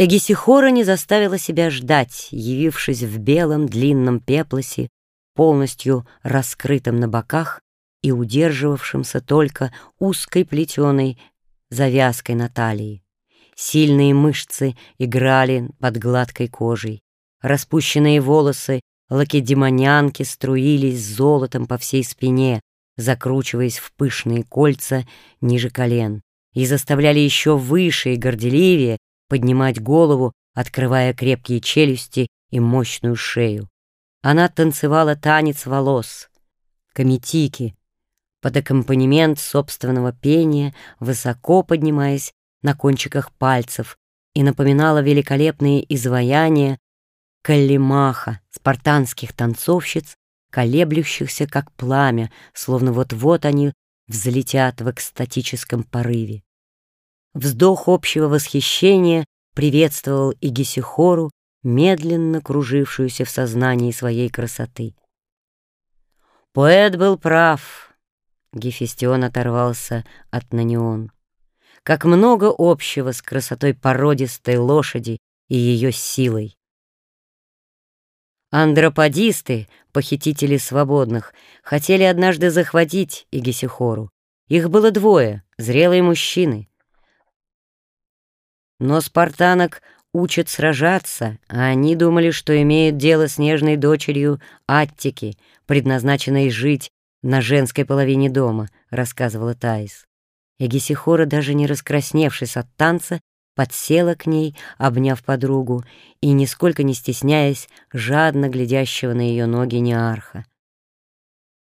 Эгисихора не заставила себя ждать, явившись в белом длинном пеплосе, полностью раскрытым на боках и удерживавшимся только узкой плетеной завязкой на талии. Сильные мышцы играли под гладкой кожей. Распущенные волосы лакедемонянки струились золотом по всей спине, закручиваясь в пышные кольца ниже колен, и заставляли еще выше и горделивее поднимать голову, открывая крепкие челюсти и мощную шею. Она танцевала танец волос, комитики, под аккомпанемент собственного пения, высоко поднимаясь на кончиках пальцев, и напоминала великолепные изваяния каллимаха, спартанских танцовщиц, колеблющихся как пламя, словно вот-вот они взлетят в экстатическом порыве. Вздох общего восхищения приветствовал и Гесихору, медленно кружившуюся в сознании своей красоты. Поэт был прав. Гефестион оторвался от Нанион. Как много общего с красотой породистой лошади и ее силой. Андроподисты, похитители свободных, хотели однажды захватить Игесихору. Их было двое, зрелые мужчины. Но спартанок учат сражаться, а они думали, что имеют дело с нежной дочерью Аттики, предназначенной жить на женской половине дома, рассказывала Таис. Эгисихора, даже не раскрасневшись от танца, подсела к ней, обняв подругу, и, нисколько не стесняясь, жадно глядящего на ее ноги неарха.